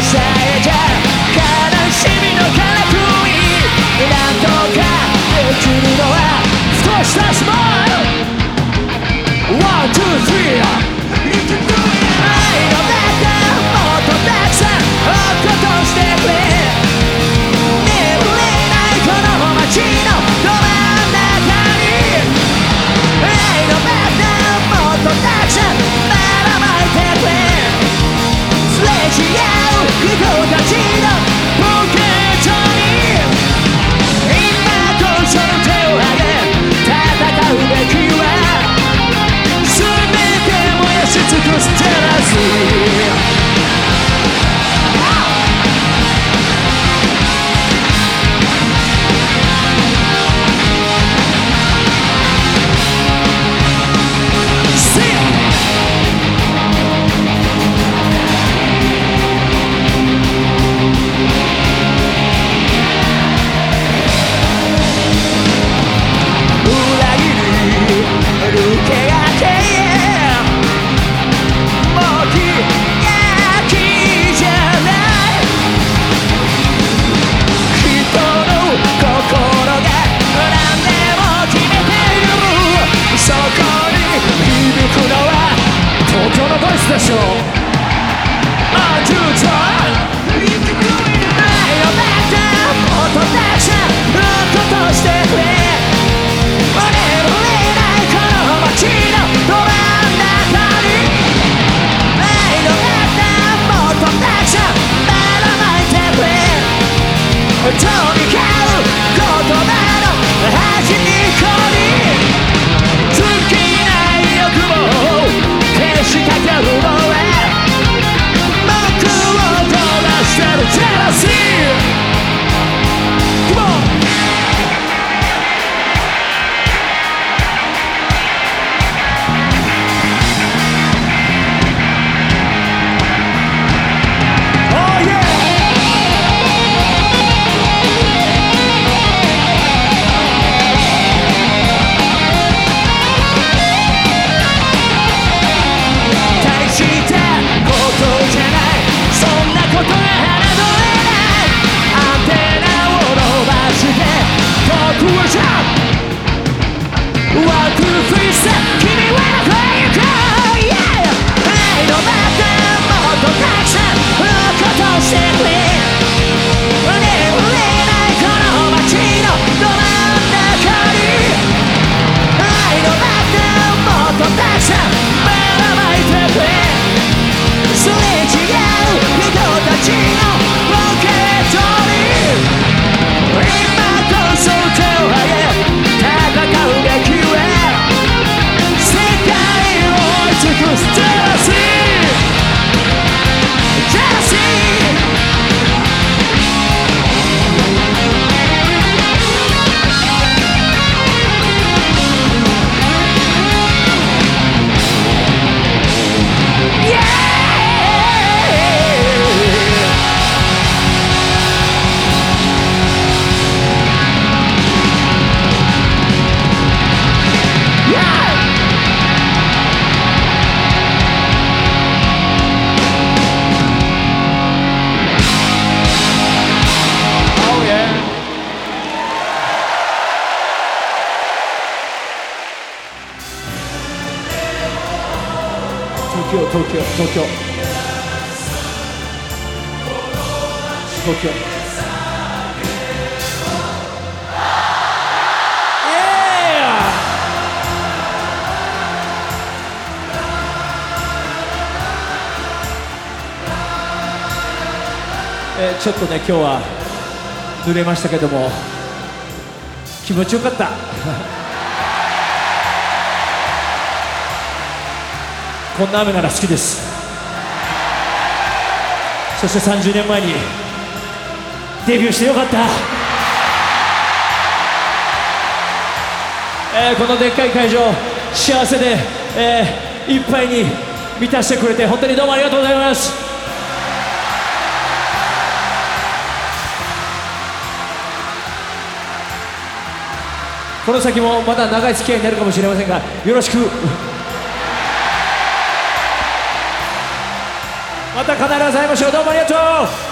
抑えて悲しみのからくり何とかできるのは少しだしも One, two, three. the town. 京東京東京東京えー、ちょっとね今日は濡れましたけども気持ちよかった。こんな雨なら好きです。そして30年前にデビューしてよかった。えー、このでっかい会場幸せで、えー、いっぱいに満たしてくれて本当にどうもありがとうございます。この先もまだ長い付き合いになるかもしれませんがよろしくまた必ず会いましょう。どうもありがとう。